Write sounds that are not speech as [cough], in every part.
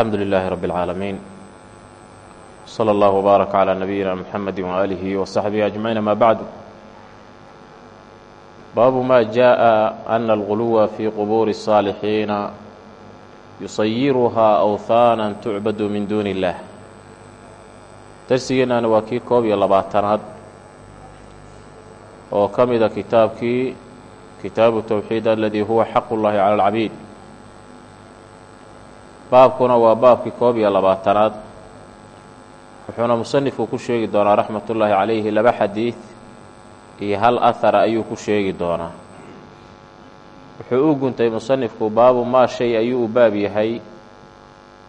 الحمد لله رب العالمين صلى الله وبارك على نبينا محمد وآله وصحبه أجمعين ما بعد باب ما جاء أن الغلو في قبور الصالحين يصيرها أوثانا تعبد من دون الله darsigeennana waa kii koob iyo labaatanaad oo ka mida kitaabkii kitaabu towxiid aladii huwa xaq ullahi cala alcabiid baabkuna waa baabkii koob iyo labaatanaad. Wuxuuna musanifku ku sheegi doonaa raxmat ullaahi calayhi laba xadiid iyo hal ahara ayuu ku sheegi doonaa. Wuxuu u guntay musanifku baabu maa shay ayuu u baab yahay.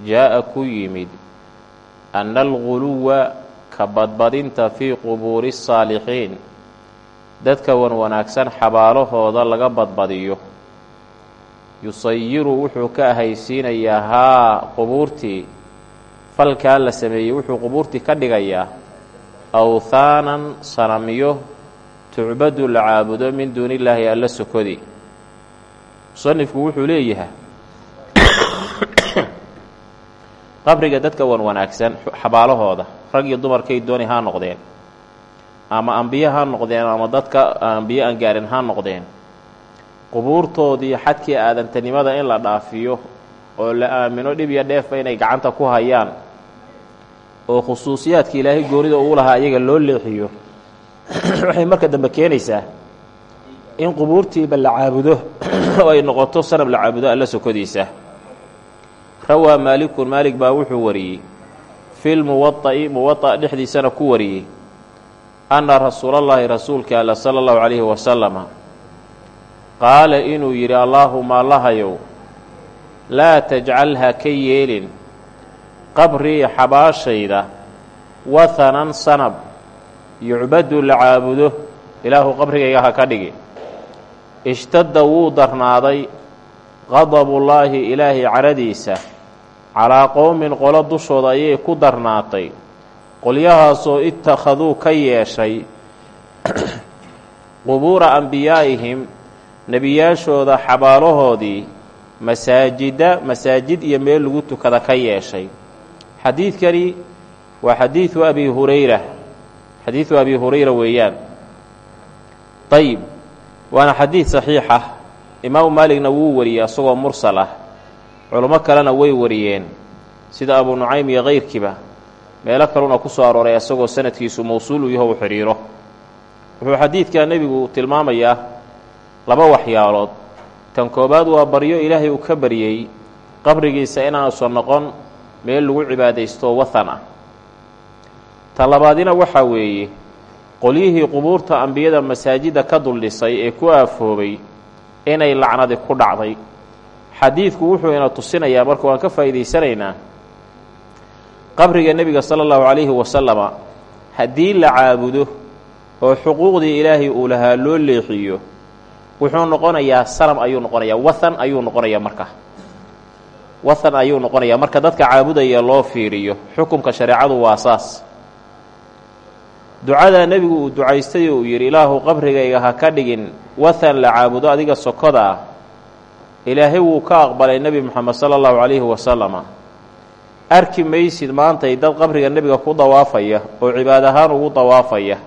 Jaa'a ku yimid anna alguluwa ka badbadinta fii qubuuri الsaalixiin dadka wan wanaagsan xabaalahooda laga badbadiyo yusayiru wuxuu ka ahaysiinayaa haa qubuurtii falkaa la sameeyey wuxuu qubuurtii ka dhigayaa. Awthaanan sanamyo tucbadu la caabudo min duuni illaahi alla sokodi. Musanifku wuxuu leeyahay [coughs] qabriga dadka wan wanaagsan xabaalahooda rag iyo dumarkay dooni ha noqdeen. Ama ambiye ha noqdeen ama dadka ambiye aan gaarin ha noqdeen qubuurtoodii xadkii aadantanimada in la dhaafiyo oo la aamino dhib iyo dheefa inay gacanta ku hayaan oo khusuusiyaadka ilaahay goonida uu lahaa iyaga loo leexiyo [clears throat] waxay marka dambe keenaysaa in qubuurtiiba la caabudo [clears throat] oo ay noqoto sanab la caabudo alla sokodiisa. Rawaa maalikun maalik baa wuxuu wariyey fi lmuwada'i muwada' dhexdiisana ku wariyey anna rasuulallaahi rasuulka alla sala allahu calayhi wasalama qaala inuu yidhi allaahuma allahayow laa tajcal ha ka yeelin qabrii xabaashayda wathanan sanab yucbadu la caabudo ilaahu qabrigayga ha ka dhigi. Ishtadda wuu darnaaday qadabullaahi ilaahay caradiisa calaa qowmin qolo dushooda ayay ku darnaatay. Qolyahaasoo ittakhaduu ka yeeshay [coughs] qubuura ambiyaa'ihim nebiyaashooda xabaalahoodii masaajida masaajid iyo meel lagu tukada ka yeeshay. Xadiidkani waa xadiidu abi hurayra xadiidu abi hurayra weeyaan. Ayib waana xadiid saxiixa imaamu maaligna wuu wariyey asagoo mursal ah. Culamo kalena way wariyeen. Sida abu nucaym iyo kayrkiiba meelo kaluna ku soo arooray asagoo sanadkiisu mowsuul u yaho u xidhiiro wuxuu xadiidka nebigu tilmaamayaa laba waxyaalood. Tan koowaad waa baryo ilaahay uu ka baryey qabrigiisa inaanusan noqon meel lagu cibaadaysto wathan ah. Tan labaadina waxaa weeye qolyihii qubuurta ambiyada masaajidda ka duldhisay ee ku aafoobay inay lacnadi ku dhacday. Xadiidku wuxuu ina tusinayaa marka waan ka faa'iidaysanaynaa qabriga nebiga sala allahu calayhi wasalama haddii la caabudo oo xuquuqdii ilaahay uu lahaa loo leexiyo wuxuu noqonayaa sanam ayuu noqonayaa wathan ayuu noqonayaa marka. Wathan ayuu noqonayaa marka dadka caabudaya loo fiiriyo xukumka shareecadu waa saas. Ducadaa nebigu uu ducaystay uu yidhi ilaahu qabrigayga ha ka dhigin wathan la caabudo adiga sokoda. Ah ilaahay wuu ka aqbalay nebi moxamed sala allahu calayhi wasalama arki maysid maantay dad qabriga nebiga ku dawaafaya oo cibaad ahaan ugu dawaafaya.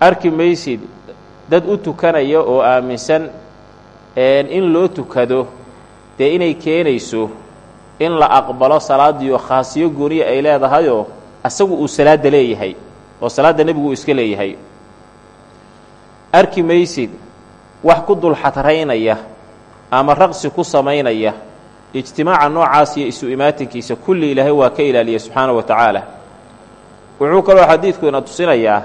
Arki maysid dad u tukanaya oo aaminsan in loo tukado dee inay keenayso in la aqbalo salaadiyo khaasiyo gooniya ay leedahayoo asagu uu salaadda leeyahay oo salaadda nebigu uu iska leeyahay. Arki maysid wax ku dul xatraynaya ama raqsi ku samaynaya ijtimaaca noocaas iyo isu imaatinkiisa kulli ilaahay waa ka ilaaliyay subxaana wa tacaala. Wuxuu kaloo xadiidku ina tusinayaa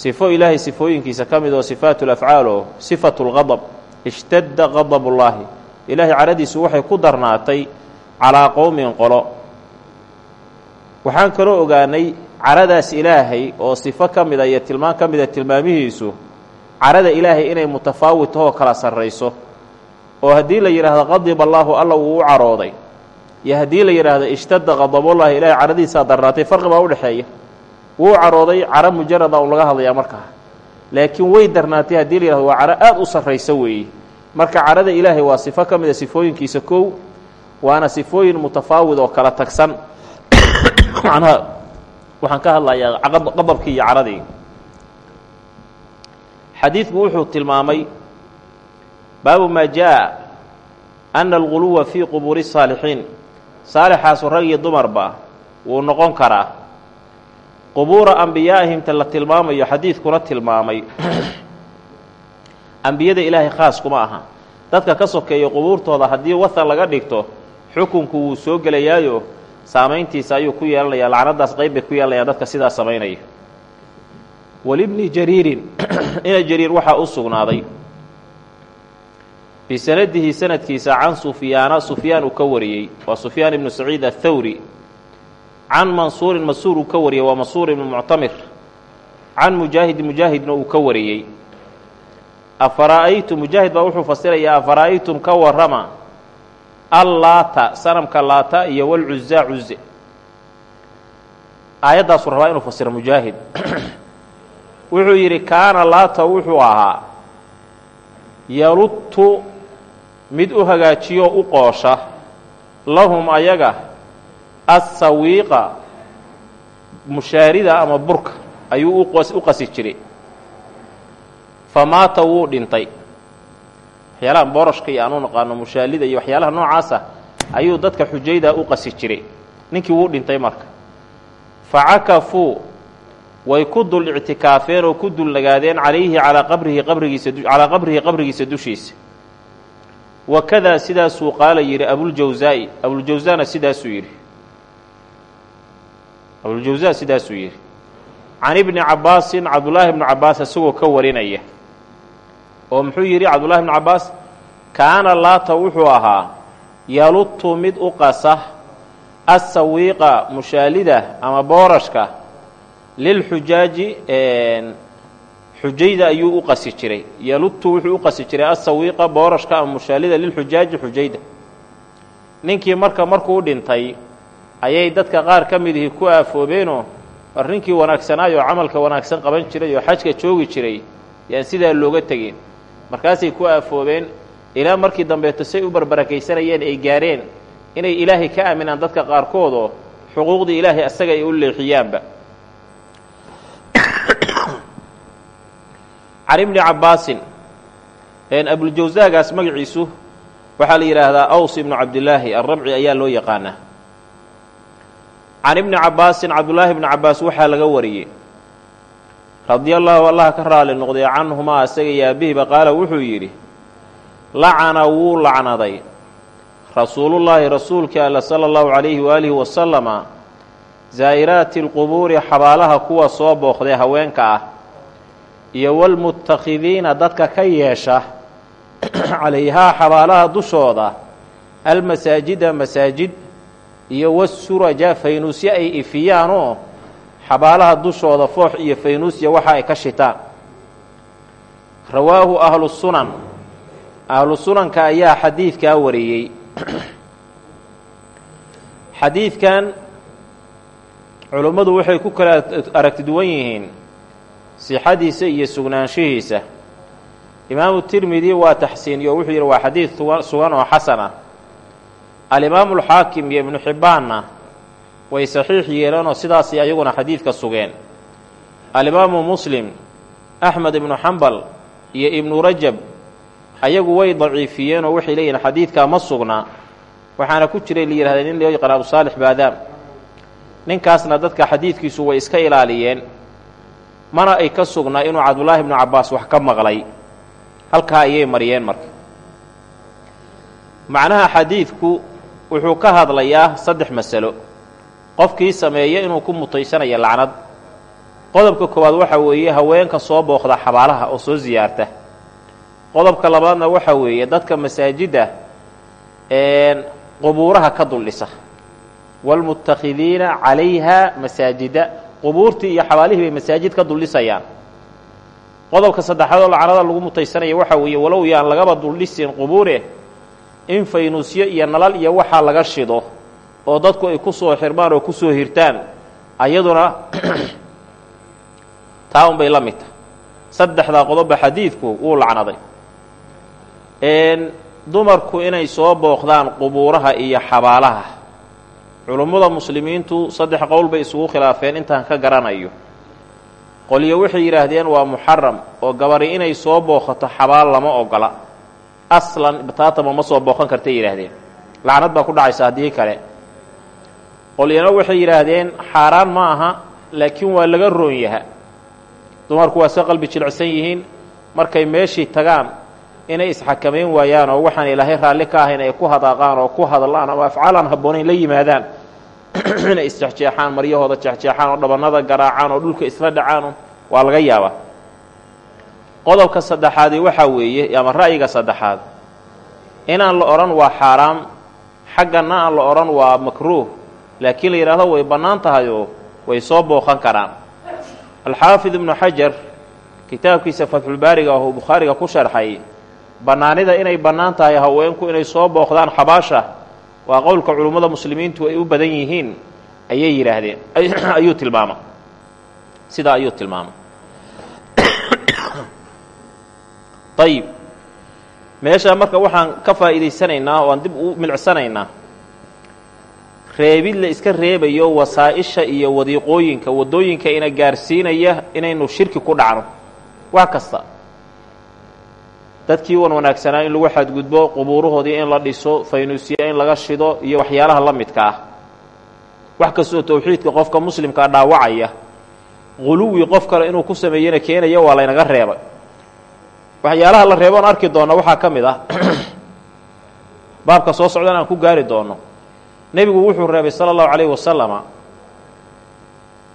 sifo ilaahay sifooyinkiisa ka mid oo sifaatu lafcaal oo sifatu lqadab ishtadda qadabullaahi ilaahay caradiisu waxay ku darnaatay calaa qowmin qolo. Waxaan kaloo ogaanay caradaas ilaahay oo sifo ka mida iyo tilmaan ka mida tilmaamihiisu carada ilaahay inay mutafaawit tahoo kala sarrayso. Oo haddii la yidhaahdo qadiba allaahu alla wuu u carooday iyo haddii la yidhaahdo ishtadda qadabullaahi ilaahay caradiisaa darnaatay farqi baa udhexeeya wuu carooday caro mujarada u laga hadlayaa markaa laakiin way darnaatay haddii la yihahdo waa caro aada u sarrayso weeye marka carada ilaahay waa sifo ka mida sifooyinkiisa kow waana sifooyin mutafaawid oo kala tagsan. [coughs] Macnaha waxaan ka hadlayaa qadabkii iyo caradii. Xadiidku wuxuu tilmaamay baabu maa jaa ana alguluwa fii qubuuri saalixiin. Saalixaasu rag iyo dumarba wuu noqon karaa qubuura ambiyaa'ihimta la tilmaamayo xadiidkuna tilmaamay ambiyada ilaahay khaas kuma aha dadka ka sokeeya qubuurtooda haddii wathan laga dhigto xukunku wuu soo gelayaayo saamayntiisa ayuu ku yeelanayaa lacnadaas qayb bay ku yeelanayaan dadka sidaa samaynaya walibni jariirin ina jariir waxaa u sugnaaday bisanadihi sanadkiisa can sufyaana sufyaan uu ka wariyey waa sufyaan ibnu saciid athawri can mansuurin mansuur uu ka wariyey waa mansuur ibnu muctamir can mujaahid mujaahidna uu ka wariyey. afara'aytum mujaahid baa wuxuu fasirayaa afara'aytum ka warrama allaata sanamka laata iyo walcuzaa cuze aayaddaasuu rabaa inuu fasiro mujaahid [clears throat] wuxuu yidhi kaana laata wuxuu ahaa. yaluttu mid u hagaajiyo u qoosha lahum ayaga assawiiqa mushaarida ama burka ayuu u qasi jiray. Fa maata wuu dhintay. Waxyaalaha boorashka iyo aan u naqaano mushaalida iyo waxyaalaha noocaasa ayuu dadka xujayda u qasi jiray. Ninkii wuu dhintay marka. Fa cakafuu way ku dul ictikaafeen oo ku dul nagaadeen calayhi calaa qabrihi qabrigiisa calaa qabrihi qabrigiisa dushiisa. Wakadaa sidaasuu qaala yidhi abuljawsaa'i abuljawsaana sidaasuu yidhi abuljawsaa sidaasuu yidhi. Can ibni cabbaasin cabdullaahi bnu cabbaas isagoo ka warinaya oo muxuu yidhi cabdullahi bnu cabbaas kaana laata wuxuu ahaa yaluttu mid u qasa assawiiqa mushaalida ama boorashka lilxujaaji xujayda ayuu u qasi jiray. Yaluttu wuxuu u qasi jiray assawiiqa boorashka ama mushaalida lilxujaaji xujayda. Ninkii marka markuu dhintay ayay dadka qaar ka midihii ku aafoobeenoo war ninkii wanaagsanaayoo camalka wanaagsan qaban jiray oo xajka joogi jiray yaan sidaa looga tegin. Markaasay ku aafoobeen ilaa markii dambeeto say u barbarakaysanayeen ay gaareen inay ilaahay ka aaminaan dadka qaarkoodoo xuquuqdii ilaahay asaga ay u leexiyaanba. [coughs] Can ibni cabbaasin abuljawsaagaas magaciisu waxaa la yidhaahdaa aws ibnu cabdilaahi alrabci ayaa loo yaqaanaa can ibni cabbaasin cabdullaahi bni cabbaas waxaa laga wariyey radia allaahu allah ka raali noqday canhumaa isaga iyo aabihiba qaala wuxuu yidhi lacana wuu lacnaday rasuulullaahi rasuulkii alla sala allahu calayhi waaalihi wasalama zaa'iraati alqubuuri xabaalaha kuwa soo booqday haweenka ah iyo walmutakhidiina dadka ka yeesha calayhaa xabaalaha dushooda almasaajida masaajid iyo wasuraja faynuusyo ay ifiyaanoo xabaalaha dushooda foox iyo faynuusya waxa ay ka shitaan rawaahu ahlu sunan. Ahlu sunanka ayaa xadiidkaa wariyey. [clears throat] Xadiidkan culummadu waxay ku kala aragti duwan yihiin sixadiisa iyo sugnaanshihiisa. Imaamu tirmidi waa taxsiiniyo wuxuu yidhi waa xadiid sugan oo xasan ah alimaamu alxaakim iyo ibnu xibbaanna way saxiix yeeleenoo sidaasay ayaguna xadiidka sugeen. Alimaamu muslim axmed ibnu xambal iyo ibnu rajab ayagu way daciifiyeenoo waxay leeyihiin xadiidkaa ma sugnaa waxaana ku jiray la yidhahda nin loo yaqaan abusaalix baadaam. Ninkaasna dadka xadiidkiisu way iska ilaaliyeen mana ay ka sugnaa inuu cabdullaahi ibnu cabbaas wax ka maqlay. Halkaa ayay mariyeen marka. Macnaha xadiidku wuxuu ka hadlayaa saddex masalo. Qofkii sameeya inuu ku mutaysanayo lacnad. Qodobka koowaad waxa weeye haweenka soo booqda xabaalaha oo soo siyaarta qodobka labaadna waxa weeye dadka masaajidda qubuuraha ka duldhisa. Waalmutakhidiina calayha masaajida. Qubuurtii iyo xabaalihii bay masaajid ka duldhisayaan. Qodobka saddexaad oo lacnada lagu mutaysanaya waxa weeye walow yaan lagaba duldhisin qubuure in faynuusyo iyo nalal iyo waxaa laga shido oo dadku ay ku soo xirmaan oo ku soo hirtaan ayaduna [clears throat] taa unbay la mid tahay. Saddexdaa qodobba xadiidku wuu lacnaday. Dumarku inay soo booqdaan qubuuraha iyo xabaalaha. Culummada muslimiintu saddex qowl bay isugu khilaafeen intaan ka garanayo. Qolyo waxay yidhaahdeen waa muxaram oo gabari inay soo booqato xabaal lama ogola aslan bataatama ma soo booqan kartay yidhaahdeen. Lacnad baa ku dhacaysa haddii kale. Qolyana waxay yidhaahdeen xaaraan ma aha laakiin waa laga roon yaha dumarku waa se qalbi jilicsan yihiin markay meeshii tagaan inay isxakamayn waayaan oo waxaan ilaahay raalli ka ahayn ay ku hadaaqaan oo ku hadlaan ama afcaalaan habboonayn la yimaadaan. [clears throat] Inay isjexjeexaan maryahooda jexjeexaan oo dhabannada garaacaan oo dhulka isla dhacaan waa laga yaabaa qodobka saddexaadi waxaa weeye ama ra'yiga saddexaad inaan la odhan waa xaaraam xaggana aan la odhan waa makruuh laakiin la yidhaahdo way bannaan tahayoo way soo booqan karaan. Alxaafid ibnu xajar kitaabkiisa fatxulbaariga oo bukhaariga ku sharxay bannaanida inay bannaan tahay haweenku inay soo booqdaan xabaasha waa qowlka culummada muslimiintu ay u badan yihiin ayay yidhaahdeen [clears throat] ayuu tilmaama sidaa ayuu tilmaamay ayib meeshaa marka waxaan ka faa'iidaysanaynaa oo aan dib u milicsanaynaa reebid la iska reebayo wasaa-isha iyo wadiiqooyinka waddooyinka ina gaarsiinaya inaynu shirki ku dhacno. Wax kasta. Dadkii wan wanaagsanaa in lagu xadgudbo qubuurahoodii in la dhiso faynuusiya in laga shido iyo waxyaalaha la midka ah. Wax kastoo towxiidka qofka muslimkaa dhaawacaya quluwi qof kale inuu ku sameeyena keenaya waa laynaga reebay waxyaalaha la reeboon arki doonna waxaa ka mid ah [clears throat] baabka soo socdan aan ku gaari doono. Nebigu wuxuu reebay sala allahu calayhi wasalama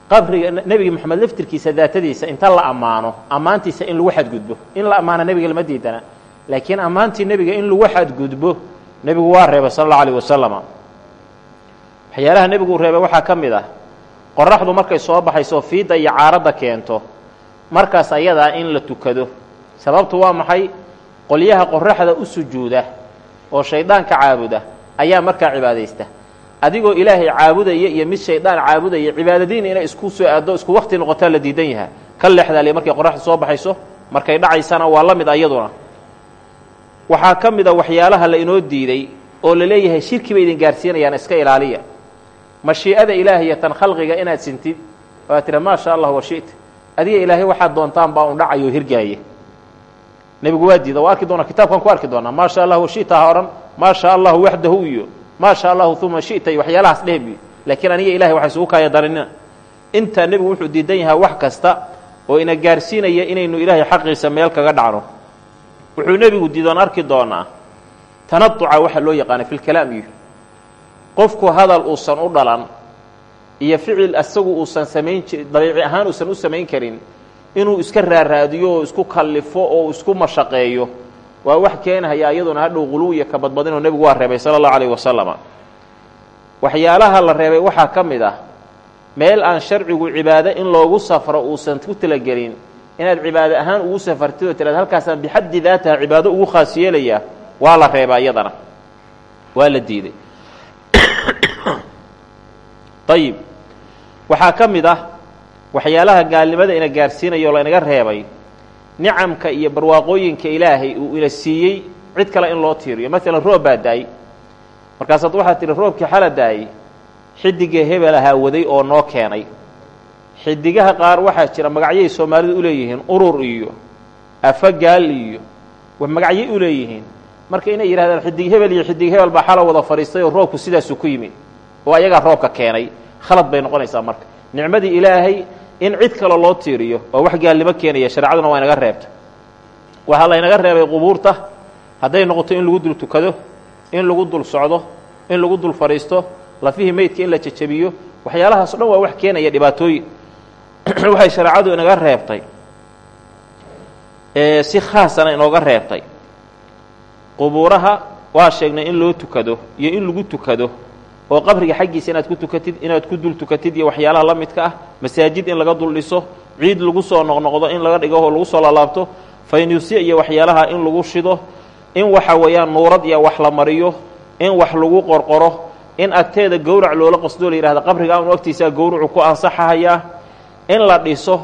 qabriga nebiga moxamed laftirkiisa daatadiisa inta la ammaano ammaantiisa in lagu xadgudbo. In la ammaano nebiga lama diidana laakiin ammaantii nebiga in lagu xadgudbo nebigu waa reebay sala allahu alayh wasalama waxyaalaha nebiguu reebay waxaa ka mid ah qoraxdu markay soo baxayso fiidda iyo caaradda keento markaas ayadaa in la tukado sababtu waa maxay? Qolyaha qoraxda u sujuuda oo shayddaanka caabuda ayaa markaa cibaadaysta. Adigoo ilaahay caabudaya iyo mid shaydaan caabudaya cibaadadiina inay isku soo aaddo isku wakti noqotaa la diidan yaha ka leexdaaliya markay qoraxdu soo baxayso markay dhacaysana waa la mid ayaduna. Waxaa ka mid a waxyaalaha la inoo diiday oo la leeyahay shirki bay idin gaarsiinayaan iska ilaaliya. Mashii'ada ilaahiyo tan khalqiga inaad sintid oo aad tira maa sha allah wa shita. Adiga ilaahay waxaad doontaan baa un dhacayo hirgaaya nebigu waa diida waa arki doona kitaabkan ku arki doonaa. Maa sha allah wa shita ha odhan maa sha allahu waxdahu iyo. Maa sha allahu uma shita iyo waxyaalahaas dhehebi laakiin aniga ilahay waxay isugu kaaya daranina intaa nebigu wuxuu diidan yahaa wax kasta oo ina gaarsiinaya inaynu ilaahay xaqiisa meel kaga dhacno. Wuxuu nebigu diidoon arki doonaa tanaduca waxa loo yaqaana fi lkalaam iyo qofku hadal uusan u dhalan iyo ficil asagu uusan samayn dabiici ahaan uusan u samayn karin inuu iska raaraadiyo oo isku kallifo oo isku mashaqeeyo. Waa wax keenhaya iyaduna hadhow quluwiya ka badbadinoo nebigu waa reebay sala allahu alayh wasalama waxyaalaha la reebay waxaa ka mid ah meel aan sharcigu cibaado in loogu safro uusan ku talagelin inaad cibaado ahaan ugu safartid oo tiraad halkaasaan bixaddi daataha cibaado ugu khaas yeelayaa waa la reebaa iyadana. Waa la diiday. [coughs] Ayib waxaa ka mid ah waxyaalaha gaalnimada ina gaarsiinaya oo laynaga reebay nicamka iyo barwaaqooyinka ilaahay uu ina siiyey cid kale in loo tiiriyo. Maalan roob baa daayey markaasaad waxaad tihi roobkii xala daayey xidigii hebel ahaa waday oo noo keenay. Xidigaha qaar waxaa jira magacyay soomaalidu u leeyihiin urur iyo afagaal iyo magacyay u leeyihiin. Marka inay yidhahdaan xidig hebel iyo xidig hebel baa xala wada fadhiistay oo roobku sidaasu ku yimid oo ayagaa roobka keenay. Khalad bay noqonaysaa marka. Nicmadii ilaahay in cid kale loo tiiriyo oo wax gaalnimo keenaya shareecaduna waa inaga reebta waxaa laynaga reebay qubuurta hadday noqoto in lagu dul tukado in lagu dul socdo in lagu dul fadhiisto lafihii meydka in la jejabiyo waxyaalahaas o dhan waa wax keenaya dhibaatooyin. [clears throat] Waxay shareecadu inaga reebtay. Si khaasana inooga reebtay. Qubuuraha waa sheegnay in loo tukado iyo in lagu tukado oo qabriga xaggiisa inaad ku tukatid inaad ku dul tukatid iyo waxyaalaha la midka ah masaajid in laga dul dhiso ciid lagu soo noqnoqdo in laga dhigo oo lagu soo laalaabto faynusya iyo waxyaalaha in lagu shido in waxa weeyaan nuurad iyo wax la mariyo in wax lagu qorqoro in agteeda gowrac loola qasdoo la yidhahda qabriga anu agtiisaa gowracu ku ansaxahayaa in la dhiso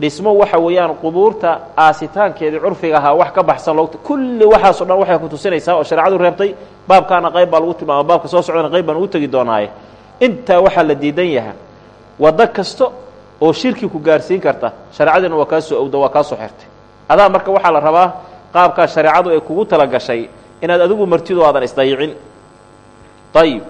dhismo waxa weeyaan qubuurta aasitaankeedii curfiga ahaa wax ka baxsan loogta kulli waxaasoo dhan waxay ku tusinaysaa oo shareecadu reebtay baabkaana qayb baa lagu tilmaama baabka soo socdana qayb baan ugu tegi doonaaye. Intaa waxaa la diidan yaha waddo kasta oo shirki ku gaarsiin karta shareecadiina waa kaa soo waa kaa xirtay. Adaa marka waxaa la rabaa qaabkaa shareecadu ay kugu tala gashay inaad adigu martido aadan isdayicin. Ayib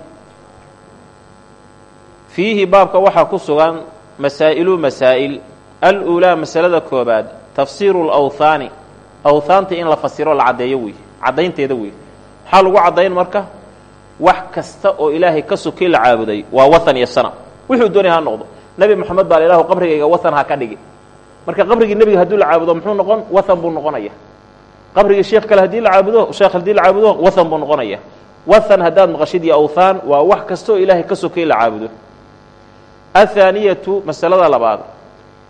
fiihi baabka waxaa ku sugan masaa'ilu masaa'il aluulaa masalada koobaad tafsiiru lawhaani awhaanta in la fasiro la caddeeyo wey caddaynteeda wey maxaa lagu caddayn marka? Wax kasta oo ilaahay ka sokay la caabuday waa wathan iyo sana wuxuu doonay ha noqdo. Nebi moxamed baa ilahu qabrigayga wathan ha ka dhigi. Marka qabrigii nebiga hadduu la caabudo muxuu noqon? Wathan buu noqonaya. Qabrigii sheekh kale haddii la caabudo sheekh haddii la caabudo wathan buu noqonaya. Wathan haddaad maqashid iyo awthaan waa wax kasta oo ilaahay ka sokay la caabudo. Athaaniyatu masalada labaad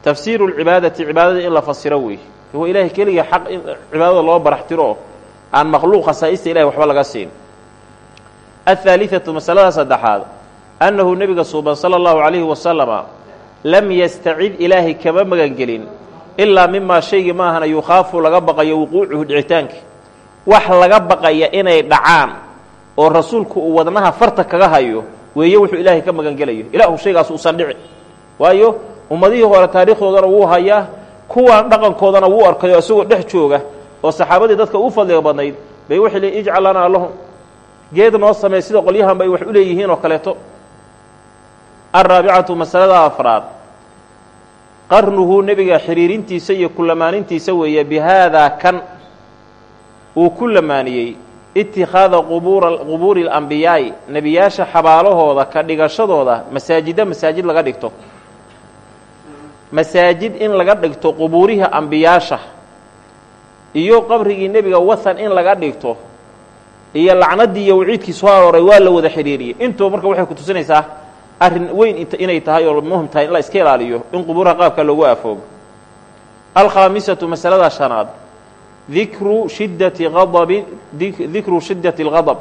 tafsiiru lcibaadati cibaadada in la fasiro weeye wa ilaahay keliga xaq in cibaadada loo barax tiro oo aan laga siin. Athaalidatu masalada saddexaad annahu nebiga suuban sala allahu calayhi wasalama lam yastacid ilaahay kama magangelin ilaa mimaa shaygii ma ahana yukhaafu laga baqayo wuquucuhu dhicitaanka wax laga baqaya inay dhacaan oo rasuulku uu wadnaha farta kaga hayo weeye wuxuu ilaahay ka magangelayo. Ilaahu shaygaas uusan dhici. Waayo ummadihii hore taariikhdoodana wuu hayaa kuwaan dhaqankoodana wuu arkayo isagoo dhex jooga oo saxaabadii dadka u fadliga badnayd bay waxay leeyiin ijcal lanaa lahum geed noo samey sida qolyahan bay wax u leeyihiin oo kaleeto. Alraabicatu masalada afraad. Qarnuhu nebiga xiriirintiisa iyo kulamaanintiisa weeye bi haadaa kan uu ku lamaaniyey itikhaada qubuura qubuuri اlambiyaa'i nebiyaasha xabaalahooda ka dhigashadooda masaajidda masaajid laga dhigto masaajid in laga dhigto qubuuriha ambiyaasha iyo qabrigii nebiga wathan in laga dhigto iyo lacnaddii iyo waciidkii soo arooray waa la wada xidhiiriyey intuba marka waxay ku tusinaysaa arrin weyn inay tahay oo muhiim tahay in la iska ilaaliyo in qubuuraha qaabka loogu aafoogo. Alkhaamisatu masalada shanaad dikru shiddati adabi dikru shiddati algadab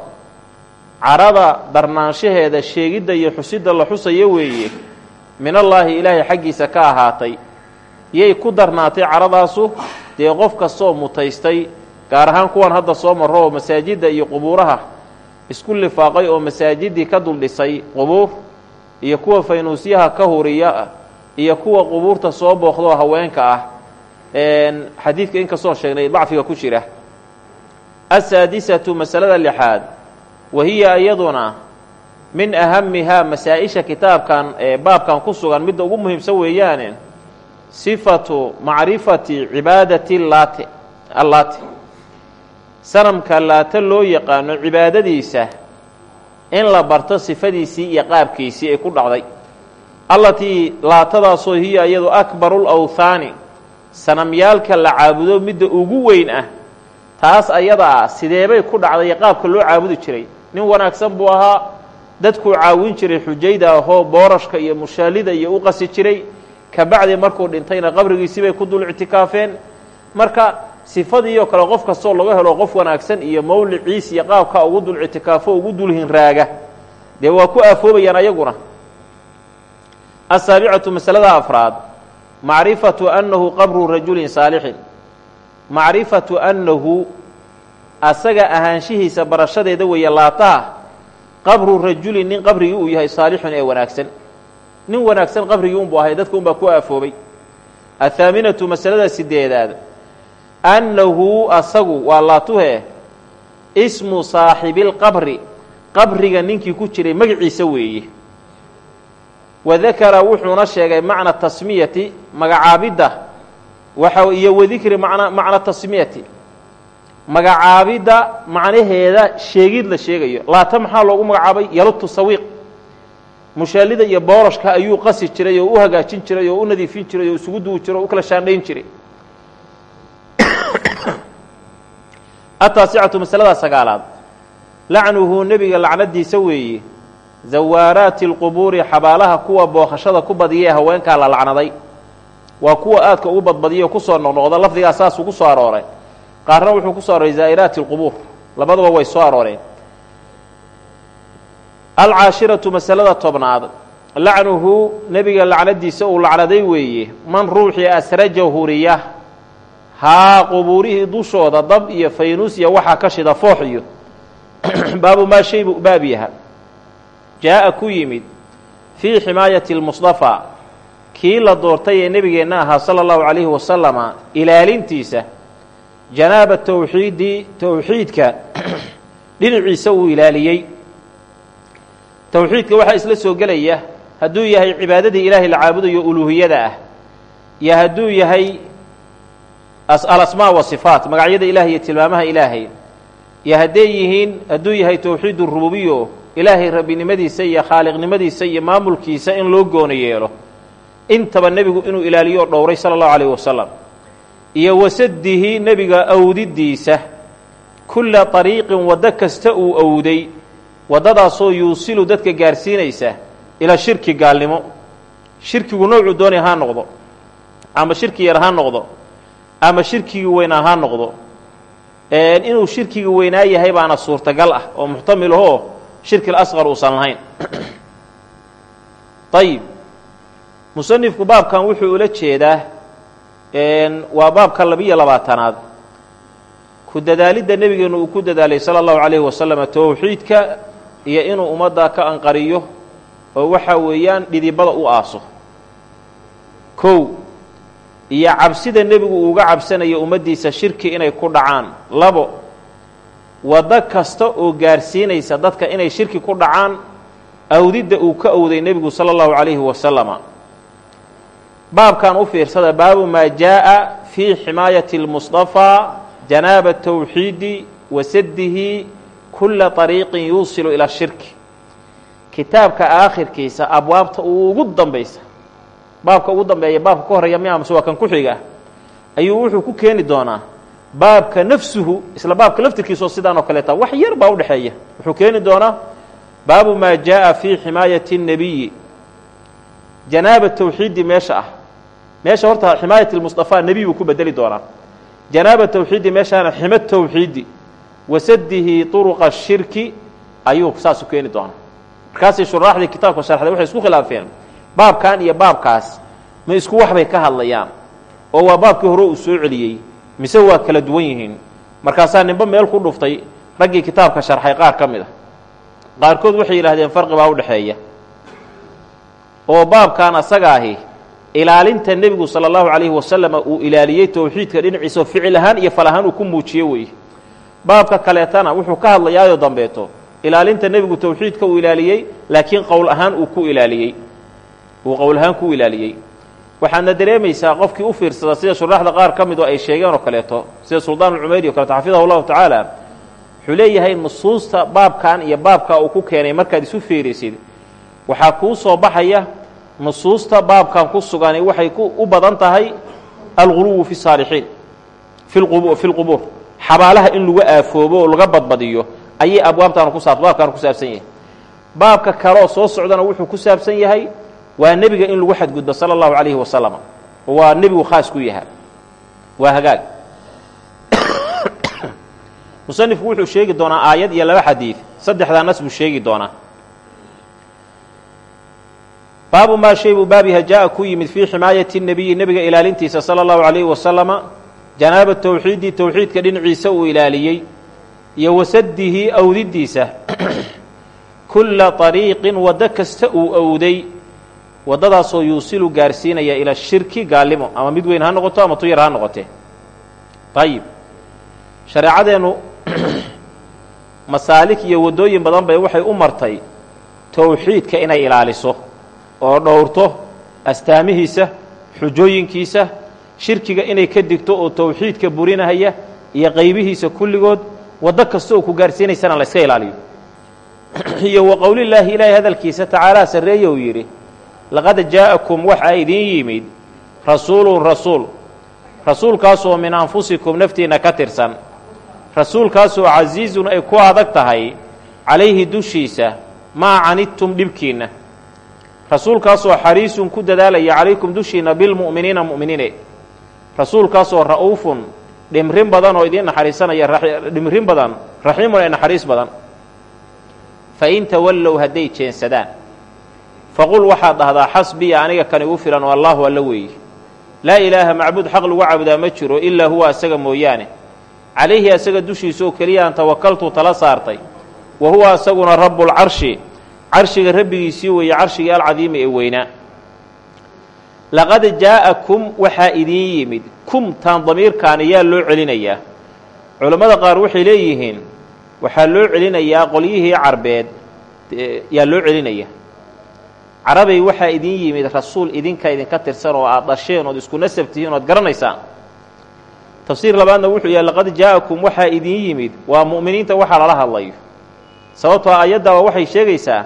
carada darnaanshaheeda sheegidda iyo xusidda la xusayo weeye min allaahi ilaahay xaggiisa ka ahaatay yay ku darnaatay caradaasu dee qof kastoo mutaystay gaar ahaan kuwan hadda soo marro oo masaajidda iyo qubuuraha isku lifaaqay oo masaajiddii ka dul dhisay qubuur iyo kuwa faynuusyaha ka huriya iyo kuwa qubuurta soo booqdoo haweenka ah xadiidka inkastoon sheegnay dacfiga ku jira. Asaadisatu masalada lixaad wa hiya iyaduna min ahamihaa masaa-isha kitaabkan baabkan ku sugan midda ugu muhiimsan weeyaane sifatu macrifati cibaadati laate allaate sanamka laate loo yaqaano cibaadadiisa in la barto sifadiisii iyo qaabkiisii ay ku dhacday. Allatii laatadaasoo hiya iyadu akbaru lawthaani sanamyaalka la caabudo midda ugu weyn ah taas ayada sideebay ku dhacday qaabka loo caabudi jiray. Nin wanaagsan buu ahaa dadkuu caawin jiray xujayda ahoo boorashka iyo mushaalida iyo u qasi jiray. Kabacdi markuu dhintayna qabrigiisii bay ku dul ictikaafeen. Marka sifadiioo kale qof kastoo laga helo qof wanaagsan iyo mawliciis iyo qaabkaa ugu dul ictikaafo ugu dul hinraaga dee waa ku aafoobayaan ayaguna. Asaabicatu masalada afraad. Macrifatu annahu qabru rajulin saalixin. Macrifatu annahu asaga ahaanshihiisa barashadeeda weeye laataha qabru rajulin nin qabrigii uu yahay saalixun ee wanaagsan. Nin wanaagsan qabrigii unbuu ahay dadka unbaa ku aafoobay athaaminatu masalada sideedaad annahu asagu waa laatuhe ismu saaxibilqabri qabriga ninkii ku jiray magaciisa weeye wadakara wuxuuna sheegay macna tasmiyati magacaabidda waxa iyo wadikri macna tasmiyati magacaabidda macnaheeda sheegid la sheegayo. Laata maxaa loogu magacaabay? Yalutu sawiiq. Mushaalida iyo boorashka ayuu qasi jiray oo u hagaajin jiray oo u nadiifin jiray oo isugu duwi jiray oo u kala shaandhayn jiray. [coughs] Ataasicatu masalada sagaalaad. Lacnuhu nebiga lacnadiisa weeye zawaaraati اlqubuuri xabaalaha kuwa booqashada ku badiyee haweenkaa la lacnaday. Waa kuwa aadka ugu badbadiya ku soo noqnoqda lafdigaa saasuu ku soo arooray qaarna wuxuu ku soo arooray zaa'iraati اlqubuur labadaba way soo arooreen. Alcaashiratu masalada tobnaad. Lacnuhu nebiga lacnadiisa uu lacnaday weeye man ruuxii asraja huriya haa qubuurihii dushooda dab iyo faynuus iyo waxaa ka shida foox iyo [clears throat] baabu maa shay buu baab yaha jaa'a ku yimid fii ximaayati lmusdafaa kii la doortay ee nebigeenna ahaa sala allahu calayhi wasalama ilaalintiisa janaaba towxiidi towxiidka dhinaciisa uu ilaaliyey. Towxiidka waxaa isla soo gelaya hadduu yahay cibaadadii ilaahay la caabudayo uluuhiyada ah iyo hadduu yahay alasmaa wa sifaat magacyada ilahay iyo tilmaamaha ilaahay iyo hadday yihiin hadduu yahay towxiid urububiyo ilaahay rabbinimadiisa iyo khaaliqnimadiisa iyo maamulkiisa in loo yeelo. Intaba nebigu inuu ilaaliyo dhowray sala allahu wasalam iyo wasadihi nebiga awdidiisa kulla طariiqin waddo kasta uu awday waddadaasoo yuusilu dadka gaarsiinaysa ilaa shirki gaalnimo. Shirkigu noocuu doonay ha noqdo ama shirki yar ha noqdo ama shirkigii weynaa ha noqdo inuu shirkigii weynaa yahay baana suurtagal ah oo muxtamil ahoo shirki lasqar uusan lahayn. [clears throat] Ayib musanifku baabkan wuxuu ula jeedaa waa baabka labiyo labaatanaad. Ku dadaalidda nebigeenu uu ku dadaalay sala allahu calayhi wasalam towxiidka iyo inuu ummadda ka anqariyo oo waxa weeyaan dhidibada u aaso. Kow iyo cabsida nebigu uga cabsanayo ummaddiisa shirki inay ku dhacaan. Labo waddo kasta oo gaarsiinaysa dadka inay shirki ku dhacaan awdidda uu ka owday nebigu sala allahu calayhi wasalama baabkan u fiirsada baabu maa jaaءa fii ximaayati اlmusطafaa janaaba towxiidi wa saddihi kula طariiqin yuusilu ilaa shirki kitaabka aakhirkiisa abwaabta uu ugu dambaysa baabka ugu dambeeya baabka ka horreeya miya mase waa kan ku xiga ayuu wuxuu ku keeni doonaa baabka nafsuhu isla baabka laftirkiisa oo sidaan oo kaleeta wax yar baa udhexeeya wuxuu keeni doonaa baabu maa jaaءa fii ximaayati الnebiyi janaaba towxiidi meesha ah meesha horta ximaayat lmustafa nebi buu ku bedeli doonaa. Janaaba tawxiidi meeshaana ximo tawxiidi. Wasadihi uruqa shirki ayuu saasu keeni doonaa. Markaasay shuraaxdii kitaabka sharxday waxay isku khilaafeen. Baabkan iyo baabkaas ma isku waxbay ka hadlayaan. Oo waa baabkii hore uu soo celiyey mise waa kala duwan yihiin. Markaasaa ninba meel ku dhuftay raggii kitaabka sharxay qaar ka mid a qaarkood waxay yidhaahdeen farqi baa udhexeeya oo baabkan asaga ahi ilaalinta nebigu sala allahu calayhi wasalama uu ilaaliyey towxiidka dhinaciisa oo ficil ahaan iyo fal uu ku muujiye weeye baabka kaleetana wuxuu ka hadlayaayoo dambeeto ilaalinta nebigu towxiidka uu ilaaliyey laakiin qowl ahaan uu ku ilaaliyey. Uu qowl ahaan ku ilaaliyey. Waxaadna dareemaysaa qofkii u fiirsada sida shuraaxda qaar ka mid oo ay sheegeen oo kaleeto sida suldaan ulcumeyri o kaleeto xafidahu llahu tacaala wuxuu leeyahay nusuusta baabkan iyo baabkaa uu ku keenay markaad isu fiirisid. Waxaa kuu soo baxaya nusuusta baabkan ku sugani waxay u badan tahay alguluwu fi saalixiin fi lqubuur xabaalaha in lagu aafoobo oo laga badbadiyo ayay abwaabtaan baabkaan ku saabsan yahay baabka kaleoo soo socdana wuxuu ku saabsan yahay waa nebiga in lagu xadgudbo sala allahu calayhi wasalam waa nebigu khaas ku yaha waa hagaag. [coughs] Musanifku wuxuu sheegi doonaa aayad iyo laba xadiid. Saddexdaa nas sheegi doonaa baabu maa shay buu baabyaha jaa'a ku yimid fii ximaayati nebiyi nebiga ilaalintiisa sala allahu calayhi wasalama janaaba towxiidi towxiidka dhinaciisa uu ilaaliyey iyo wasadihi awdidiisa. [clears throat] Kulla طariiqin waddo kasta uu owday waddadaasoo yuusilu gaarsiinaya ila shirki gaalnimo. Ama mid weyn ha noqoto ama tu yar ha noqotee ayib shareecadeennu [clears throat] masaalik iyo waddooyin badan bay waxay u martay towxiidka inay ilaaliso oo dhowrto astaamihiisa xujooyinkiisa shirkiga inay ka digto oo towxiidka burinahaya iyo qaybihiisa kulligood waddo kasta oo ku gaarsiinaysana la iska ilaaliyo. [clears throat] Iyo wa qowlillaahi ilaahay hadalkiisa tacaalaa sarreeye uu yidhi laqad jaa'akum waxaa idiin yimid rasuulun rasuul. Rasuulkaasoo min anfusikum naftiinna ka tirsan. Rasuulkaasoo casiizun ay ku adag tahay calayhi dushiisa maa canidtum dhibkiinna rasuulkaasoo xariisun ku dadaalaya calaykum dushiinna bilmu'miniina mu'miniine. Rasuulkaasoo ra'uufun dhimrin badan oo idiin naxariisanaya dhimrin badan raxiimun ee naxariis badan. Fa in tawallow hadday jeensadaan. Faqul waxaad dhahdaa xasbiya aniga kan igu filan oo allaahu alla weeye laa ilaaha macbuud xaq lagu caabudaa ma jiro ilaa huwa asaga mooyaane. Calayhi asaga dushiisa oo keliyaan tawakaltu tala saartay. Wa huwa asaguna rabbulcarshi carshiga rabbigiisii weeye carshigii alcadiimi ee weynaa. Laqad jaa'akum waxaa idiin yimid. Kumtaan damiirkaani yaa loo celinayaa. Culammada qaar waxay leeyihiin waxaa loo celinayaa qolyihii carbeed yaa loo celinaya. Carabay waxaa idiin yimid rasuul idinka idinka tirsan oo aad dhasheen ood isku nasab tihiin oad garanaysaan. Tafsiir labaadna wuxuu yahay laqad jaa'akum waxaa idiin yimid. Waa mu'miniinta waxaa lala hadlayo. Sababtoo aayaddaaba waxay sheegaysaa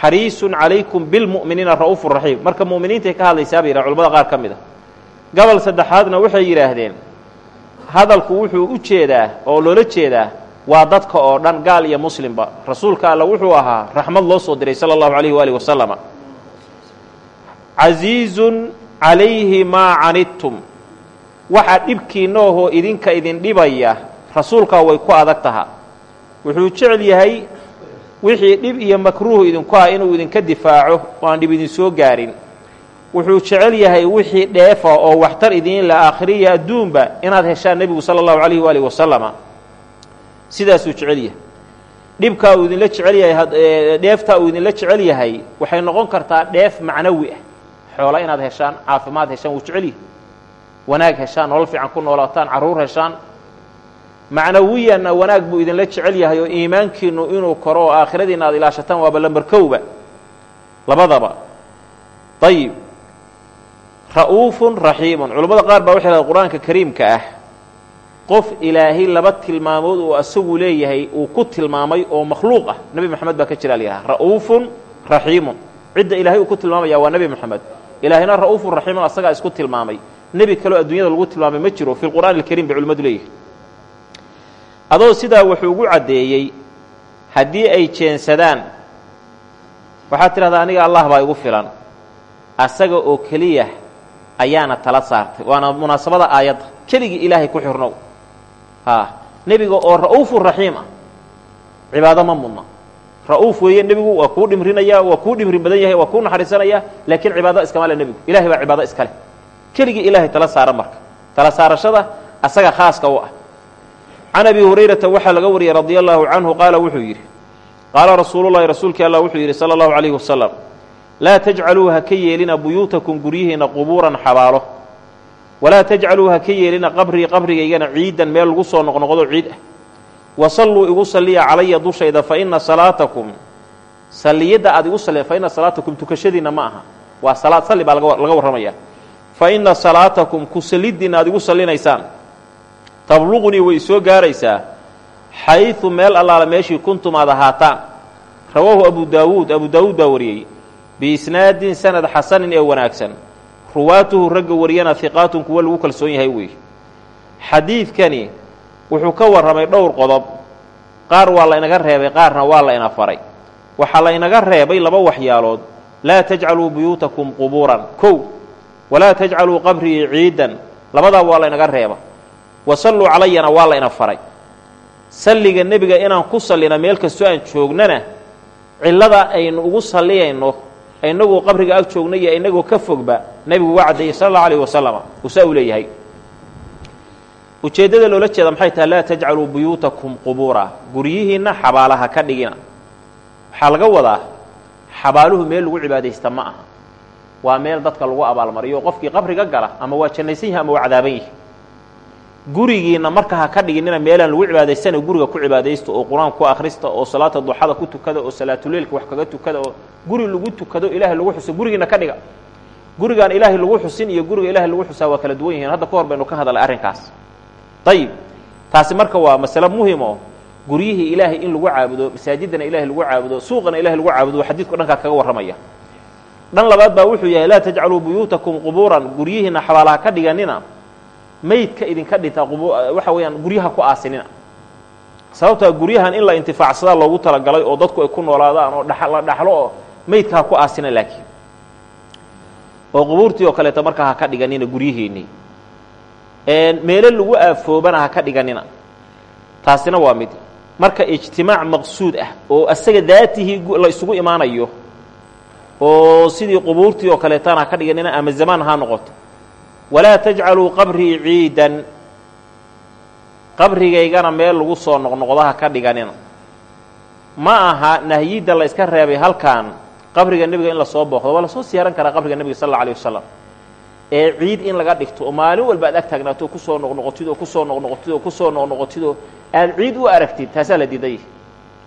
xariisun calaykum bilmu'miniina ra'uufu raxiim. Marka mu'miniintay ka hadlaysaa bay yidhaha culamada qaar ka mid a gobol saddexaadna waxay yidhaahdeen hadalku wuxuu u jeedaa oo loola jeedaa waa dadka oo dhan gaal iyo muslimba. Rasuulka alla wuxuu ahaa raxmad loo soo diray sala allahu alayhi waalihi wasalama casiizun calayhi maa canidtum waxa dhibkiinnaahoo idinka idin dhibaya rasuulkaa way ku adag taha. Wuxuu jecel yahay wixii dhib iyo makruuh idinku ah inuu idinka difaaco oo aan dhib idin soo gaarin. Wuxuu jecel yahay wixii dheefa oo waxtar idiin la aakhiriya adduunba inaad heshaan nebigu sala allahu calayhi waalihi wasalama sidaasuu jecel yahay. Dhibkaa uu idinla jecel yahay dheeftaa uu idinla jecel yahay waxay noqon kartaa dheef macnawi ah. Xoola inaad heshaan caafimaad heshaan wuu jecel yahay. Wanaag heshaan nolol fiican ku noolaataan carruur heshaan macnawiyanna wanaag buu idinla jecel yahay oo iimaankiinnu inuu koro oo aakhiradiinna ilaashataan waaba lambarkowba. Labadaba. Ayib ra'uufun raxiimun. Culammada qaar baa waxay hahay qur'aanka kariimka ah qof ilaahay laba tilmaamood oo asagu leeyahay uu ku tilmaamay oo makhluuq ah nebi moxamed baa ka jira layaha ra'uufun raxiimun. Cidda ilaahay uu ku tilmaamaya waa nebi moxamed ilaahayna ra'uufun raxiimun asagaa isku tilmaamay. Nebi kaleo adduunyada lagu tilmaamay ma jiro. Fi lqur'aani alkariim bay culimmadu leeyihi adoo sidaa wuxuu ugu caddeeyey haddii ay jeensadaan waxaad tidhahdaa aniga allah baa igu filan. Asaga oo keliya ayaana tala saartay. Waana munaasabada aayadda keligii ilaahay ku xirnow. Haa nebiga oo ra'uufun raxiim ah. Cibaado ma mudna. Ra'uuf weeye nebigu waa kuu dhimrinaya waa kuu dhimrin badan yahay waa kuu naxariisanaya laakiin cibaado iskama le nebigu. Ilahay baa cibaado iska leh. Keligii ilaahay tala saara marka. Tala saarashada asaga khaaska u ah can abi hurayrata waxaa laga wariyey radia allaahu canhu qaala wuxuu yidhi qaala rasuulullahi rasuulkii allah wuxuu yidhi sala allahu calayhi wasalam laa tajcaluu ha ka yeelina buyuutakum guryihiinna qubuuran xabaalo walaa tajcaluu ha ka yeelina qabrii qabrigaygana ciidan meel lagu soo noqnoqdo ciid ah wa salluu igu salliya calaya dushayda fa ina salaatakum salliyadda aad igu salli fa ina salaatakum tukashadiinna ma aha waa salaad salli baa laga warramaya fa ina salaatakum ku salliddiinna igu sallinaysaan tabluqunii way soo gaaraysaa xaydu meel allaala meeshii kuntum aad ahaataan rawaahu abu daawuud abu daawuud baa wariyey biisnaadin sanad xasanin ee wanaagsan. Ruwaatuhu ragga wariyana hiqaatun kuwa lagu kalsoon yahay weeye xadiidkani wuxuu ka warramay dhowr qodob. Qaar waa laynaga reebay qaarna waa la ina faray. Waxaa laynaga reebay laba waxyaalood. Laa tajcaluu buyuutakum qubuuran. Kow walaa tajcaluu qabrii ciidan. Labadaa waa laynaga reeba wa salluu calayana waa layna faray. Salliga nebiga inaan ku sallina meel kastoo aan joognana cillada aynu ugu salliyayno inagoo qabriga ag joogna iyo inagoo ka fogba nebigu waa caddeeyey sala allahu alayh wasalama uu saa uu leeyahay. Ujeeddada loola jeeda maxay tahay laa tajcaluu buyuutakum qubuura. Guryihiinna xabaalaha ka dhigina. Waxaa laga wadaa xabaaluhu meel lagu cibaadaysta ma aha. Waa meel dadka lagu abaalmariyo qofkii qabriga gala ama waa jannaysan yahi ama waa cadaaban yahi gurigiinna marka ha ka dhiginina meelaan lagu cibaadaysana guriga ku cibaadaysta oo qur'aan ku akhrista oo salaata duxada ku tukada oo salaatuleilka wax kaga tukada oo guri lagu tukado ilaahay lagu xuso gurigiina ka dhiga. Gurigaan ilaahay lagu xusin iyo guriga ilahay lagu xusaa waa kala duwan yihiin. Hadda ka hor baynu ka hadalay arrinkaas. Ayib taasi marka waa masale muhiim oo guryihii ilaahay in lagu caabudo masaajidana ilahay lagu caabudo suuqana ilahay lagu caabudo xadiidku dhankaa kaga warramaya. Dhan labaad baa wuxuu yahay laa tajcaluu buyuutakum qubuuran. Guryihiina xabaalaha ka dhiganina maydka idinka dhintaa waxa weeyaan guryaha ku aasinina. Sababtaa guryahan in la intifaacsadaa loogu talagalay oo dadku ay ku noolaadaan oo la dhaxlo oo maydka ha ku aasina laakiin. Oo qubuurtii oo kaleeto markaa ha ka dhiganina guryihiinnii meelo lagu aafoobana ha ka dhiganina. Taasina waa mid. Marka ijtimaac maqsuud ah oo asaga daatihii la isugu imaanayo oo sidii qubuurtii oo kaleetana ha ka dhiganina ama zamaan ha noqoto walaa tajcaluu qabrii ciidan. Qabrigaygana meel lagu soo noqnoqdo ha ka dhiganina ma aha nahyidda la iska reebay halkan qabriga nebiga in la soo booqdo waa la soo siyaaran karaa qabriga nebiga sal alla alay wasalam ee ciid in laga dhigto oo maalin walba ad ag taagnaato oo ku soo noqnoqotid oo ku soo noqnoqotid oo ku soo noqnoqotid oo aad ciid u aragtid taasaa la diiday.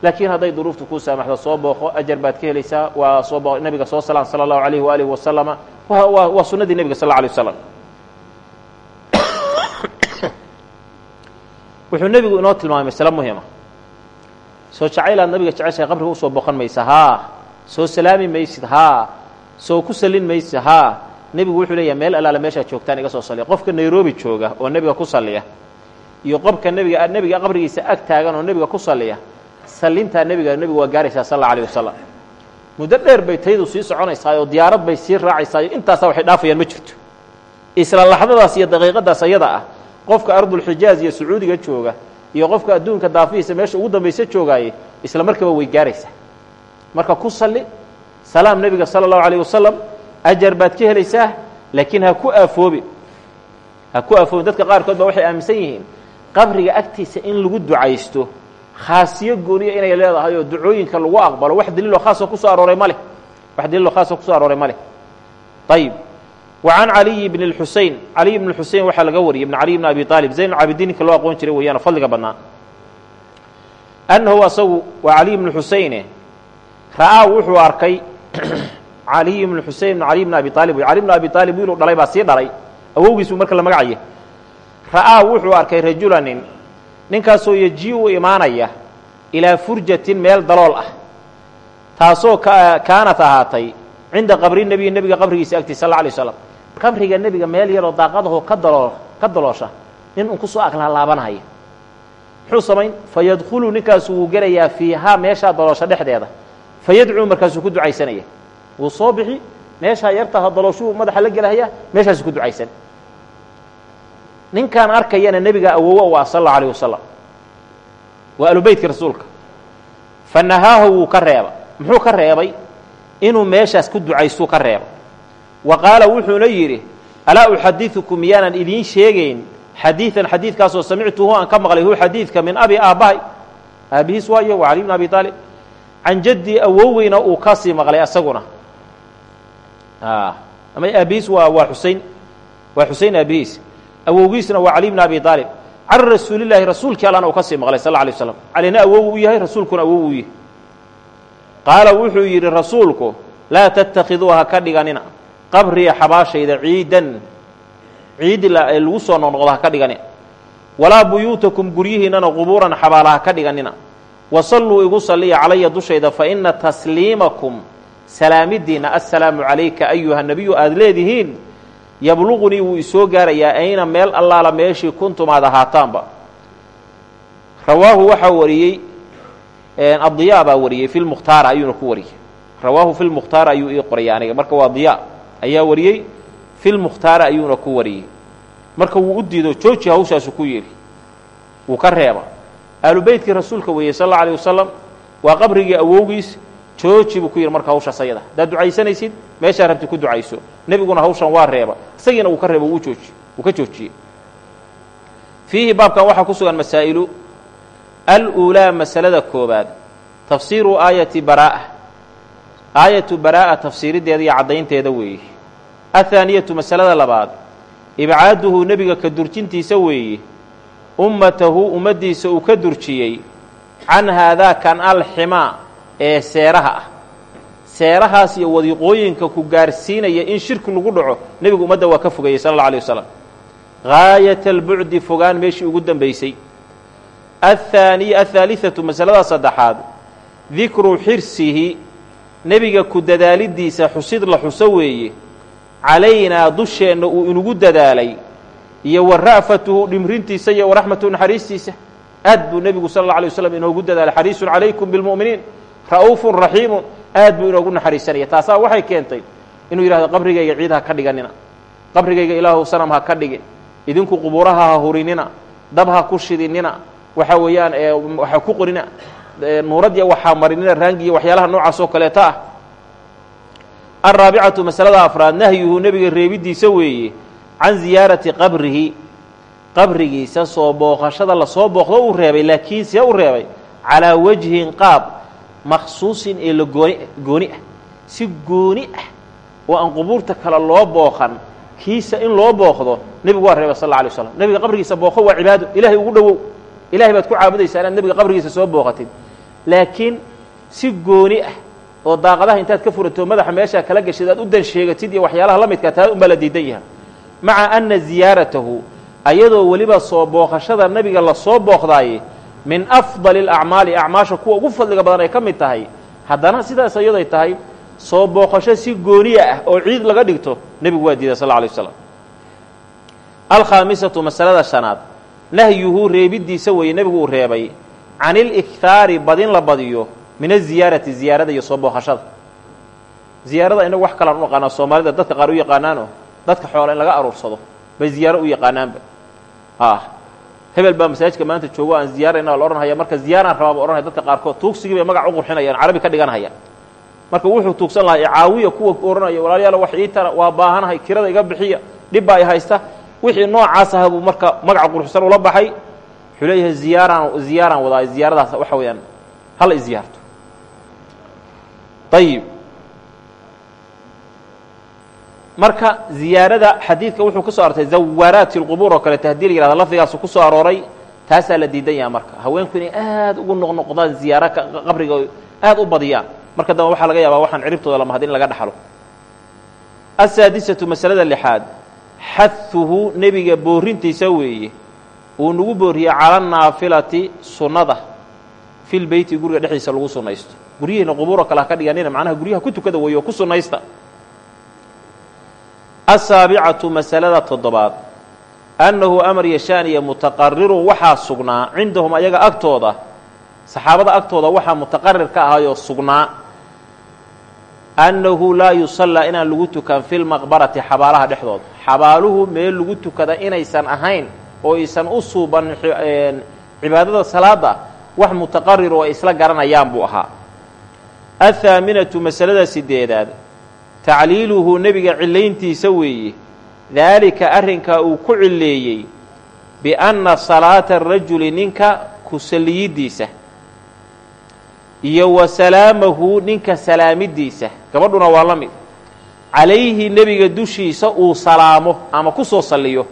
Laakiin hadday duruuftu kuu saamaxdo soo booqo ajar baad ka helaysaa waa soo boo nebiga soo salaan sala allahu alayhi waalihi wasalama wa waa sunnadii nebiga sal alla alay wasalam wuxuu nebigu inoo tilmaamay masale muhima soo jacaylaad nabiga jeceshahay qabriga u soo boqon maysa haa soo salaami maysid haa soo ku salin maysid haa nebigu wuxuu leeyahay meel allaale meeshaad joogtaan iga soo salliya qofka nairobi jooga oo nebiga ku salliya iyo qofka nebiga nebiga qabrigiisa ag taagan oo nebiga ku salliya sallintaa nebiga nebigu waa gaaraysaa sal alla alيh wasalam muddo dheer bay taydu sii soconaysaa oo diyaarad bay sii raacaysaa iyo intaasaa waxay dhaafayaan ma jirto. Isla laxdadaas iyo daqiiqadaas ayada ah qofka ardulxijaaz iyo sacuudiga jooga iyo qofka adduunka daafihiisa meesha ugu dambaysa joogaaye isla markaba way gaaraysaa. Marka ku salli salaam nebiga sala allahu alayh wasalam ajar baad ka helaysaa laakiin ha ku aafoobin ha ku aafoobin dadka qaarkood baa waxay aaminsan yihiin qabriga agtiisa in lagu ducaysto khaasiyo gooniya inay leedahay oo ducooyinka lagu aqbalo wax daliiloo khaasoo ku soo arooray ma leh. Wax daliiloo khaasoo ku soo arooray ma leh. Ayib can caliyi bni اlxusein caliy bn xusein waxaa laga wariyey ibn caliy bn abi aalib zayn lcaabidiinka loo aqoon jiray weeyaano fadliga badnaa. Annahu asagu bnu xuseyne ra'aa wuxuu arkay bnu xusein bn caliy bn abi aalib wey cali bn abi aalib wiiluu dhalay baa sii dhalay. Awowgiis buu marka la magacaya ra'aa wuxuu arkay rajulanin ninkaasoo yeji u imaanaya ilaa furjatin meel dalool ah. Taasoo kaanat ahaatay cinda qabri nebiyi nebiga qabrigiisa agtiis sal alay slam qabriga nebiga meel yaroo daaqadahoo ka daloo ka daloosha nin un ku soo aglaalaabanaya muxuu samayn? Fayadkhulu ninkaasu wuu gelayaa fiihaa meeshaa daloosha dhexdeeda. Fayadcuu markaasuu ku ducaysanaya. Wuu soo bixi meeshaa yartaha dalooshuu madaxa la gelahaya meeshaasuu ku ducaysan. Ninkaan arkayana nebiga awowo u sal allau alayh wasalam waa alubeytka rasuulka. Fa nahaahu wuu ka reeba muxuu ka reebay? Inuu meeshaas ku ducaystuu ka reeba wa qaala wuxuuna yidhi alaa uxadiثukum miyaanan idiin sheegayn? Xadiiثan xadiidkaasoo samictuhu aan ka maqlay hu xadiidka min abi aabbahay aabihiis waayo waa cali bn abi aalib can jaddii awoweyna uu ka sii maqlay asaguna. Ama aabihiis waa waa xusein waa xusein aabihiis. Awowgiisna waa cali bn abi aalib can rasuulilaahi rasuulkii allana uu ka sii maqlay sal alay slam calina awow u yahay rasuulkuna awow u yahay. Qaala wuxuu yidhi rasuulku laa tattakhiduu ha ka dhiganina qabriya xabaashayda ciidan ciid lagu soo noqnoqdo ha ka dhiganina walaa buyuutakum guryihiinnana qubuuran xabaala ha ka dhiganina. Wasalluu igu salliya calaya dushayda fa ina tasliimakum salaamidiinna assalaamu calayka ayuha nebiyu aada leedihiin yabluqunii wuu isoo gaarayaa ayna meel allaala meeshii kuntum ahaataanba. Rawaahu waxaa wariyey addiyaa baa wariyey fi lmukhtaara ayuuna ku wariyey. Rawaahu fi lmukhtaara ayuu ii qoraya aniga marka waa diyaa ayaa wariyey fi lmukhtaara ayuuna ku wariyey. Marka wuu u diido jooji hawshaasu ku yidhi wuu ka reeba. Aalubeytkii rasuulka weeyey sal alla alay wasalam waa qabrigii awowgiis jooji buu ku yidhi marka hawshaas ayada. Haddaad ducaysanaysid meeshaa rabti ku ducayso. Nebiguna hawshan waa reeba. Isagiina wuu ka reeba wuu jooji wuu ka joojiyey. Fiihi baabkan waxaa ku sugan masaa'ilu aluulaa masalada koobaad tafsiiru aayati baraa'a aayatu baraa'a tafsiirideeda iyo caddaynteeda weeye athaaniyatu masalada labaad ibcaaduhu nebiga ka durjintiisa weeye ummatahu ummaddiisa uu ka durjiyey can haadaa kan alximaa ee seeraha ah. Seerahaas iyo wadiiqooyinka ku gaarsiinaya in shirki lagu dhaco nebigu ummadda waa ka fogeeyey sala alla alay wasalam gaayata albucdi fogaan meeshii ugu dambaysay. Athaaniya athaalihatu masalada saddexaad dikru xirsihi nebiga ku dadaalidiisa xusid la xuso weeye calaynaa dusheenna uu inugu dadaalay iyo wa ra'fatuhu dhimrintiisa iyo waraxmatuhu naxariistiisa aad buu nebigu sala alla alay waslam inoogu dadaalay xariisun calaykum bilmu'miniin ra'uufun raxiimun aad buu inoogu naxariisanaya. Taasaa waxay keentay inuu yidhahdo qabrigayga ciid ha ka dhiganina qabrigayga ilaahu sanam ha ka dhigin idinku qubuuraha ha hurinina dab ha ku shidinina waxa weeyaan waxa ku qorina nuuradya waxaa marinina raangiiyo waxyaalaha noocaas oo kaleeta ah. Alraabicatu masalada afraad nahyuhu nebiga reebidiisa weeye can ziyaarati qabrihi. Qabrigiisa soo booqashada la soo booqdo uu reebay laakiin see u reebay calaa wajhin qaab maksuusin ee la gooni gooni ah. Si gooni ah oo aan qubuurta kale loo booqan kiisa in loo booqdo nebigu waa reebay sal alla alay slam nebiga qabrigiisa booqo waa cibaado ilahay ugu dhowow. Ilahay baad ku caabudaysaa inaad nebiga qabrigiisa soo booqatid laakiin si gooni ah oo daaqadaha intaad ka furato madaxa meeshaa kala gashid aad u dan sheegatid iyo waxyaalaha la midkaa taa unbaa la diidan yaha maca anna ziyaaratahu ayadoo weliba soo booqashada nebiga la soo booqdaaye min afdali alacmaali acmaasha kuwa ugu fadliga badan ay ka mid tahay. Haddana sidaas iyaday tahay soo booqasho si gooniya ah oo ciid laga dhigto nebigu waa diiday sal alay waslam alkhaamisatu masalada shanaad. Nahyuhu reebiddiisa weeye nebigu uu reebay can ilikhaari badin la badiyo min aziyaarati ziyaarada iyo soo booqashada. Ziyaarada inagu wax kalaan u soomaalida dadka qaar u yaqaanaano dadka xoola in laga aruursado bay ziyaaro u yaqaanaanba. Ah hebel baa masaajidka maanta joogo aan ziyaarayna la odhanhaya marka ziyaaraan rabaa ba ohanaya dadka qaarkood tuugsigii bay magac u qurxinayaan carabi ka dhiganhayaan marka wuxuu tuugsan lahaa icaawiya kuwa odhanaya walaalayaal wax ii tara waa baahanahay kirada iga bixiya dhib haysta. Wixii noocaas aha buu marka magaca qurxsan ula baxay wuxuu leeyahay ziyaaraan ziyaaraan wadaa ziyaaradaas waxa weeyaan hala i ziyaarto. Ayib marka ziyaarada xadiidka wuxuu ku soo artay zawaraati اlqubuur oo kaleeto haddii la yihahdo lafdigaasu ku soo arooray taasaa la diidan yaha marka. Haweenku inay aad ugu noqnoqdaan ziyaaro qabriga aad u badiyaan. Marka dambe waxaa laga yaabaa waxaan ciribtooda lamahad in laga dhaxlo. Asaadisatu masalada lixaad xahuhu nebiga boorintiisa weeye uu nagu booriyey cala naafilati sunnada. Fil beyti guriga dhexdiisa lagu sunnaysto. Guryihiina qubuuro kale ha ka dhiganina macnaha guryaha ku tukada weeye oo ku sunnaysta. Asaabicatu masalada toddobaad. Annahu amar yashaaniya mutaqarirun waxaa sugnaa cindahum ayaga agtooda. Saxaabada agtooda waxaa mutaqarir ka ahayoo sugnaa. Annahu laa yusallaa inaan lagu tukan fi lmaqbarati xabaalaha dhexdooda. Xabaaluhu meel lagu tukada inaysan ahayn oo aysan u suuban cibaadada salaada wax mutaqarir oo isla garanayaan buu ahaa. Athaaminatu masalada sideedaad tacliiluhu nebiga cillayntiisa weeye daalika arrinkaa uu ku cilleeyey bianna salaata arajuli ninka ku salliyiddiisa iyo wa salaamahu ninka salaamiddiisa gabadhuna waa la mid calayhi nebiga dushiisa uu salaamo ama ku soo salliyo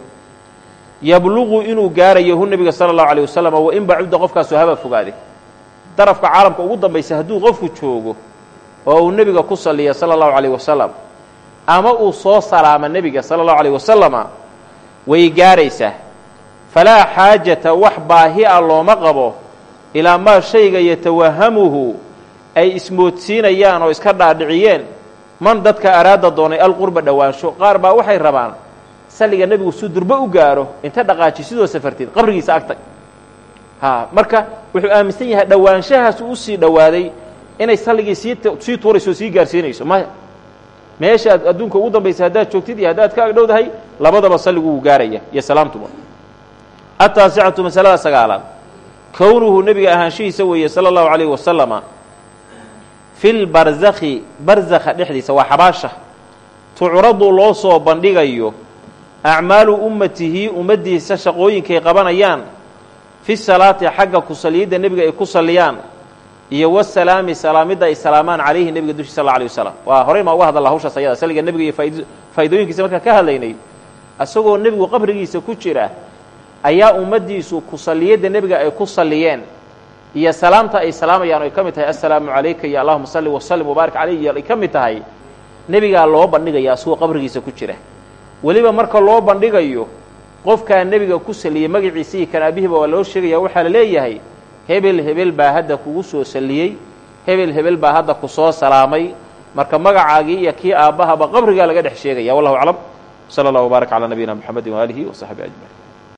yabluqu inuu gaarayo hu nebiga sala allahu alay wasalam wa in bacudda qofkaasu haba fogaade. Darafka caalamka ugu dambaysa hadduu qofku joogo oo uu nebiga ku salliya sala allahu calayh wasalam ama uu soo salaama nebiga sala allahu calayh wasalama way gaaraysaa falaa xaajata wax baahi a looma qabo ilaa maa shayga yatawahamuhu ay ismoodsiinayaan oo iska dhaadhiciyeen. Man dadka araada doonay alqurba dhowaansho qaar baa waxay rabaan salliga nebigu suu durbo u gaaro inta dhaqaaji sidoo safarteed qabrigiisa agtag ha marka wuxuu aaminsan yahay dhowaanshahaas u sii dhowaaday inay salligii sii sii tuurayso sii gaarsiinayso. Maya meeshaad adduunka ugu dambaysa haddaad joogtid iyo haddaad ka agdhowdahay labadaba salligu wuu gaaraya iyo salaamtuba. Ataasicatu masalada sagaalaad. Kownuhu nebiga ahaanshihiisa weeye sala allahu calayhi wasalama fi barzakha dhexdiisa waa xabaasha. Tucradu loo soo bandhigayo acmaalu ummatihi ummaddiisa shaqooyinkay qabanayaan fi salaati xagga ku saliyidda nebiga ay ku salliyaan iyo wasalaami salaamidda ay salaamaan calayhi nebiga dushi sal alay wasalam waa horey maa uga hadalla hawshaas ayada saliga nebiga iyo faid faa'iidooyinkiisa markaan ka hadlaynay isagoo nebigu qabrigiisa ku jira ayaa ummaddiisu ku salliyadda nebiga ay ku salliyeen iyo salaamta ay salaamayaan ay ka mid tahay assalaamu calayka iyo allahuma salli wasallim wabaarik calayh iyo ay ka mid tahay nebigaa loo bandhigaya asagoo qabrigiisa ku jira weliba marka loo bandhigayo qofkaa nebiga ku saliyey magaciisa iyo kan waa loo sheegaya waxaa la leeyahay hebel hebel baa hadda kugu soo salliyey hebel hebel baa hadda ku soo salaamay. Marka magacaagii iyo kii aabbahaba qabrigaa laga dhex sheegaya wallahu aclam. Sala allah wbaarak calaa nabiyina mxamedi waaalihi wa saxbi ajmaciin